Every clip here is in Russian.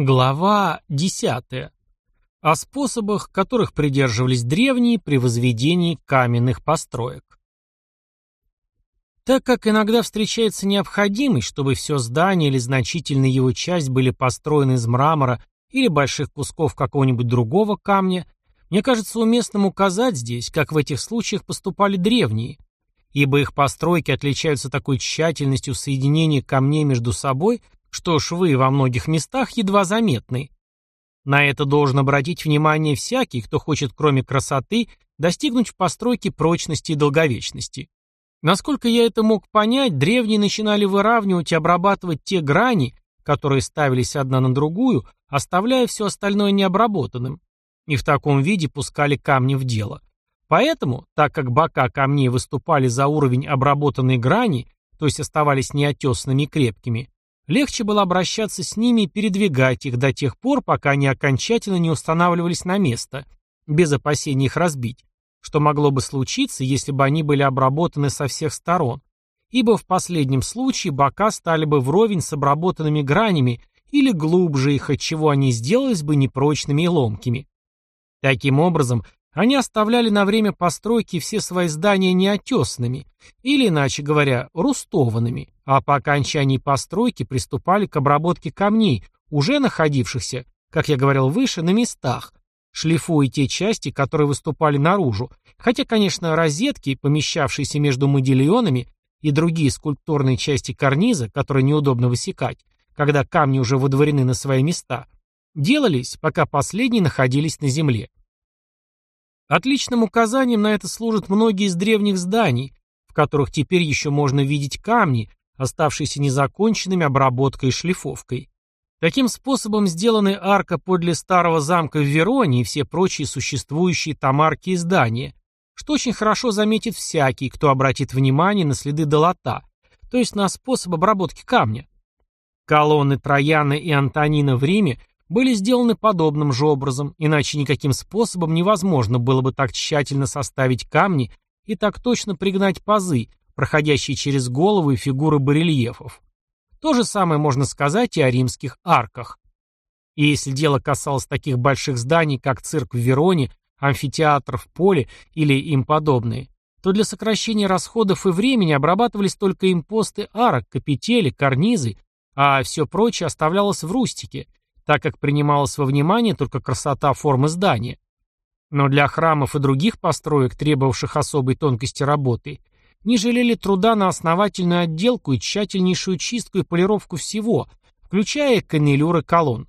Глава 10. О способах, которых придерживались древние при возведении каменных построек. Так как иногда встречается необходимость, чтобы все здание или значительная его часть были построены из мрамора или больших кусков какого-нибудь другого камня, мне кажется уместным указать здесь, как в этих случаях поступали древние, ибо их постройки отличаются такой тщательностью соединения камней между собой, что швы во многих местах едва заметны. На это должен обратить внимание всякий, кто хочет кроме красоты достигнуть в постройке прочности и долговечности. Насколько я это мог понять, древние начинали выравнивать и обрабатывать те грани, которые ставились одна на другую, оставляя все остальное необработанным, и в таком виде пускали камни в дело. Поэтому, так как бока камней выступали за уровень обработанной грани, то есть оставались неотесанными и крепкими, Легче было обращаться с ними и передвигать их до тех пор, пока они окончательно не устанавливались на место, без опасения их разбить, что могло бы случиться, если бы они были обработаны со всех сторон, ибо в последнем случае бока стали бы вровень с обработанными гранями или глубже их, отчего они сделались бы непрочными и ломкими. Таким образом, они оставляли на время постройки все свои здания неотесанными, или, иначе говоря, рустованными, а по окончании постройки приступали к обработке камней, уже находившихся, как я говорил выше, на местах, шлифуя те части, которые выступали наружу, хотя, конечно, розетки, помещавшиеся между модильонами, и другие скульптурные части карниза, которые неудобно высекать, когда камни уже выдворены на свои места, делались, пока последние находились на земле. Отличным указанием на это служат многие из древних зданий, в которых теперь еще можно видеть камни, оставшиеся незаконченными обработкой и шлифовкой. Таким способом сделаны арка подле старого замка в Вероне и все прочие существующие там арки и здания, что очень хорошо заметит всякий, кто обратит внимание на следы долота, то есть на способ обработки камня. Колонны Трояна и Антонина в Риме были сделаны подобным же образом, иначе никаким способом невозможно было бы так тщательно составить камни и так точно пригнать пазы, проходящие через головы и фигуры барельефов. То же самое можно сказать и о римских арках. И если дело касалось таких больших зданий, как цирк в Вероне, амфитеатр в Поле или им подобные, то для сокращения расходов и времени обрабатывались только импосты арок, капители, карнизы, а все прочее оставлялось в рустике, так как принималась во внимание только красота формы здания. Но для храмов и других построек, требовавших особой тонкости работы, не жалели труда на основательную отделку и тщательнейшую чистку и полировку всего, включая каннелюры колонн.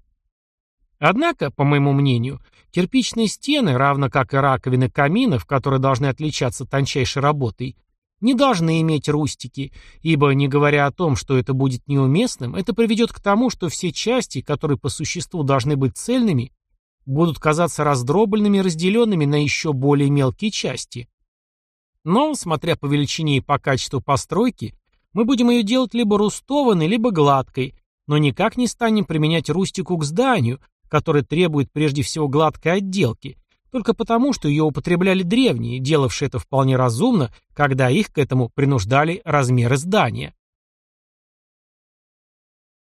Однако, по моему мнению, кирпичные стены, равно как и раковины каминов, которые должны отличаться тончайшей работой, не должны иметь рустики, ибо, не говоря о том, что это будет неуместным, это приведет к тому, что все части, которые по существу должны быть цельными, будут казаться раздробленными и разделенными на еще более мелкие части. Но, смотря по величине и по качеству постройки, мы будем ее делать либо рустованной, либо гладкой, но никак не станем применять рустику к зданию, которое требует прежде всего гладкой отделки, только потому, что ее употребляли древние, делавшие это вполне разумно, когда их к этому принуждали размеры здания.